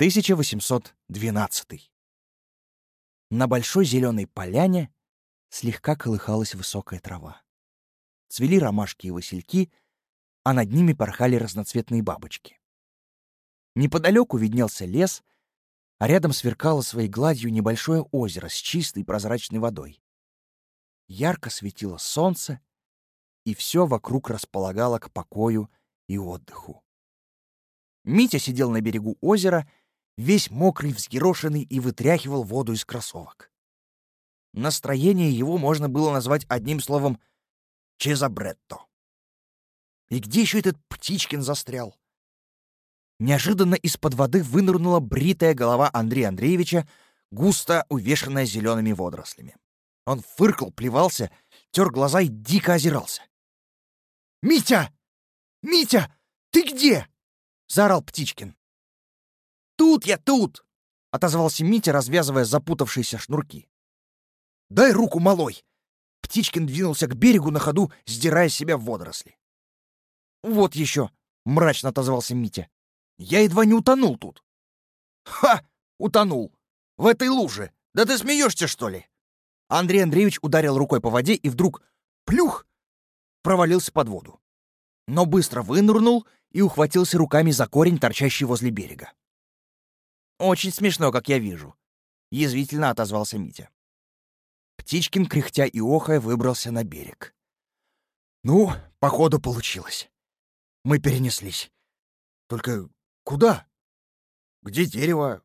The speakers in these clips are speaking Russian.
1812. На большой зеленой поляне слегка колыхалась высокая трава. Цвели ромашки и васильки, а над ними порхали разноцветные бабочки. Неподалеку виднелся лес, а рядом сверкало своей гладью небольшое озеро с чистой прозрачной водой. Ярко светило солнце, и все вокруг располагало к покою и отдыху. Митя сидел на берегу озера, весь мокрый, взъерошенный и вытряхивал воду из кроссовок. Настроение его можно было назвать одним словом «чезабретто». И где еще этот Птичкин застрял? Неожиданно из-под воды вынырнула бритая голова Андрея Андреевича, густо увешанная зелеными водорослями. Он фыркал, плевался, тер глаза и дико озирался. «Митя! Митя! Ты где?» — заорал Птичкин. «Тут я, тут!» — отозвался Митя, развязывая запутавшиеся шнурки. «Дай руку, малой!» Птичкин двинулся к берегу на ходу, сдирая себя водоросли. «Вот еще!» — мрачно отозвался Митя. Я едва не утонул тут. Ха! Утонул! В этой луже! Да ты смеешься, что ли? Андрей Андреевич ударил рукой по воде и вдруг плюх! Провалился под воду. Но быстро вынырнул и ухватился руками за корень, торчащий возле берега. «Очень смешно, как я вижу», — язвительно отозвался Митя. Птичкин, кряхтя и охая, выбрался на берег. «Ну, походу получилось. Мы перенеслись. Только Куда? Где дерево?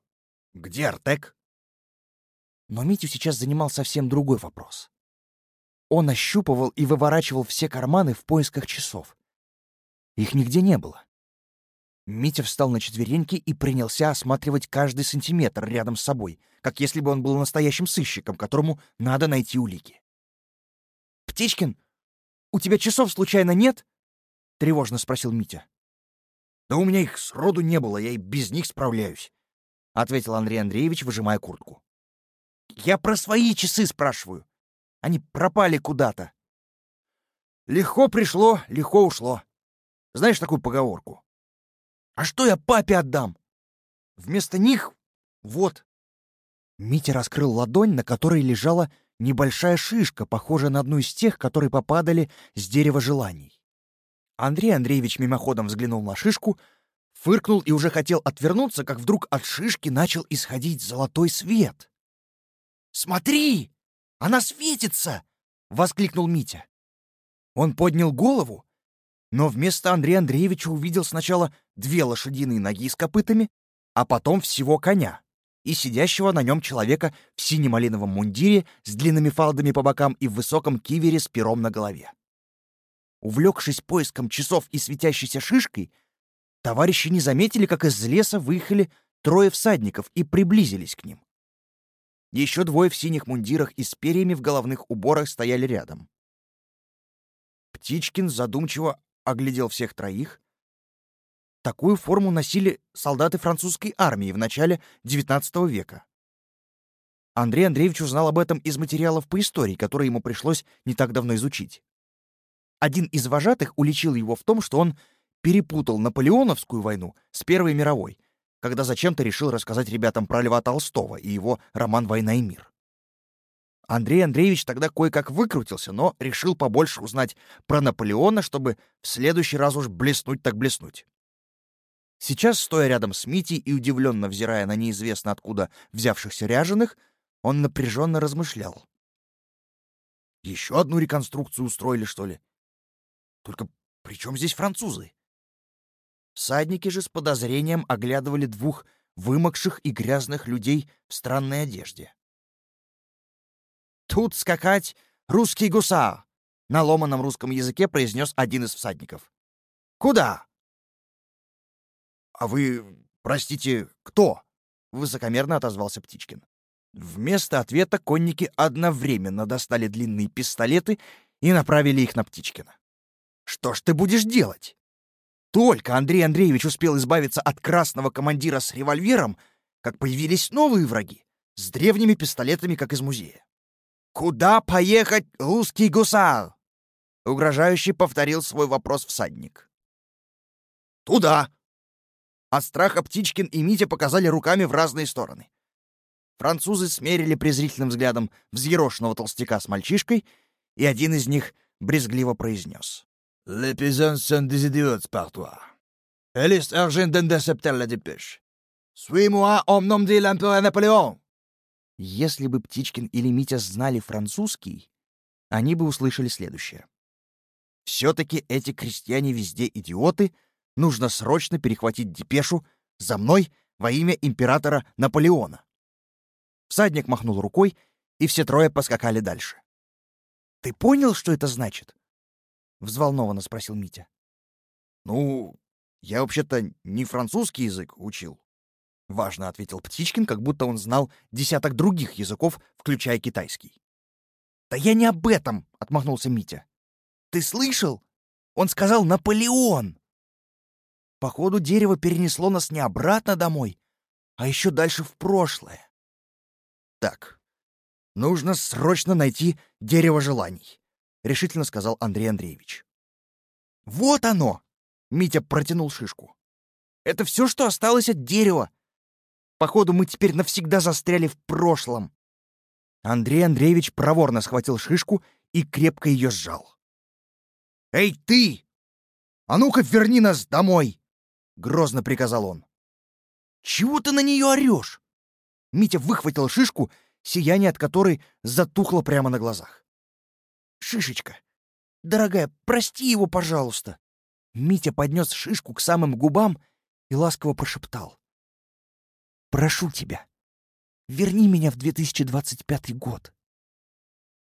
Где Артек? Но Митю сейчас занимал совсем другой вопрос. Он ощупывал и выворачивал все карманы в поисках часов. Их нигде не было. Митя встал на четвереньки и принялся осматривать каждый сантиметр рядом с собой, как если бы он был настоящим сыщиком, которому надо найти улики. «Птичкин, у тебя часов случайно нет?» — тревожно спросил Митя. Да у меня их сроду не было, я и без них справляюсь, — ответил Андрей Андреевич, выжимая куртку. Я про свои часы спрашиваю. Они пропали куда-то. Легко пришло, легко ушло. Знаешь такую поговорку? А что я папе отдам? Вместо них вот. Митя раскрыл ладонь, на которой лежала небольшая шишка, похожая на одну из тех, которые попадали с дерева желаний. Андрей Андреевич мимоходом взглянул на шишку, фыркнул и уже хотел отвернуться, как вдруг от шишки начал исходить золотой свет. «Смотри! Она светится!» — воскликнул Митя. Он поднял голову, но вместо Андрея Андреевича увидел сначала две лошадиные ноги с копытами, а потом всего коня и сидящего на нем человека в сине-малиновом мундире с длинными фалдами по бокам и в высоком кивере с пером на голове. Увлекшись поиском часов и светящейся шишкой, товарищи не заметили, как из леса выехали трое всадников и приблизились к ним. Еще двое в синих мундирах и с перьями в головных уборах стояли рядом. Птичкин задумчиво оглядел всех троих. Такую форму носили солдаты французской армии в начале XIX века. Андрей Андреевич узнал об этом из материалов по истории, которые ему пришлось не так давно изучить. Один из вожатых уличил его в том, что он перепутал Наполеоновскую войну с Первой мировой, когда зачем-то решил рассказать ребятам про Льва Толстого и его роман «Война и мир». Андрей Андреевич тогда кое-как выкрутился, но решил побольше узнать про Наполеона, чтобы в следующий раз уж блеснуть так блеснуть. Сейчас, стоя рядом с Митей и удивленно взирая на неизвестно откуда взявшихся ряженых, он напряженно размышлял. «Еще одну реконструкцию устроили, что ли? Только при чем здесь французы? Всадники же с подозрением оглядывали двух вымокших и грязных людей в странной одежде. «Тут скакать русский гусар!» — на ломаном русском языке произнес один из всадников. «Куда?» «А вы, простите, кто?» — высокомерно отозвался Птичкин. Вместо ответа конники одновременно достали длинные пистолеты и направили их на Птичкина. Что ж ты будешь делать? Только Андрей Андреевич успел избавиться от красного командира с револьвером, как появились новые враги с древними пистолетами, как из музея. «Куда поехать, русский гусар?» — угрожающе повторил свой вопрос всадник. «Туда!» От страха Птичкин и Митя показали руками в разные стороны. Французы смерили презрительным взглядом взъерошенного толстяка с мальчишкой, и один из них брезгливо произнес. «Les paysans sont des idiots partout. Elle est urgent d'intercepter la dépêche. Suis-moi au nom de l'empereur Наполеон!» Если бы Птичкин или Митя знали французский, они бы услышали следующее. Все-таки эти крестьяне везде идиоты, нужно срочно перехватить депешу за мной во имя императора Наполеона. Всадник махнул рукой, и все трое поскакали дальше. «Ты понял, что это значит?» — взволнованно спросил Митя. «Ну, я вообще-то не французский язык учил», — важно ответил Птичкин, как будто он знал десяток других языков, включая китайский. «Да я не об этом!» — отмахнулся Митя. «Ты слышал? Он сказал «Наполеон». Походу, дерево перенесло нас не обратно домой, а еще дальше в прошлое. Так, нужно срочно найти дерево желаний, — решительно сказал Андрей Андреевич. Вот оно! — Митя протянул шишку. Это все, что осталось от дерева. Походу, мы теперь навсегда застряли в прошлом. Андрей Андреевич проворно схватил шишку и крепко ее сжал. «Эй, ты! А ну-ка верни нас домой!» — грозно приказал он. «Чего ты на нее орешь?» Митя выхватил шишку, сияние от которой затухло прямо на глазах. «Шишечка, дорогая, прости его, пожалуйста!» Митя поднес шишку к самым губам и ласково прошептал. «Прошу тебя, верни меня в 2025 год».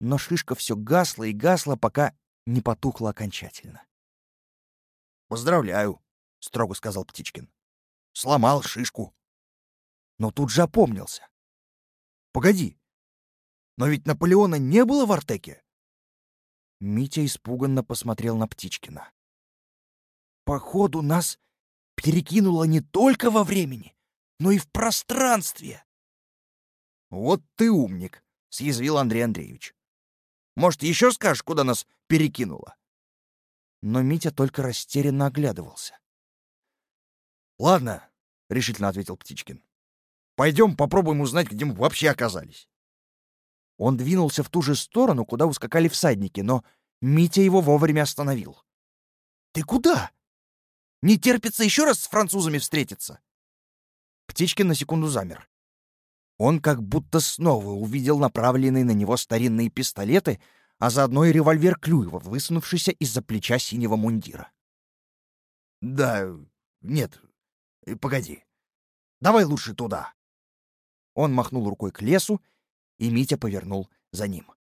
Но шишка все гасла и гасла, пока не потухла окончательно. «Поздравляю», — строго сказал Птичкин. «Сломал шишку». Но тут же опомнился. «Погоди, но ведь Наполеона не было в Артеке?» Митя испуганно посмотрел на Птичкина. «Походу, нас перекинуло не только во времени, но и в пространстве». «Вот ты умник», — съязвил Андрей Андреевич. «Может, еще скажешь, куда нас перекинуло?» Но Митя только растерянно оглядывался. «Ладно», — решительно ответил Птичкин. «Пойдем попробуем узнать, где мы вообще оказались». Он двинулся в ту же сторону, куда ускакали всадники, но Митя его вовремя остановил. «Ты куда? Не терпится еще раз с французами встретиться?» Птичкин на секунду замер. Он как будто снова увидел направленные на него старинные пистолеты, а заодно и револьвер Клюева, высунувшийся из-за плеча синего мундира. «Да, нет, э, погоди. Давай лучше туда». Он махнул рукой к лесу, и Митя повернул за ним.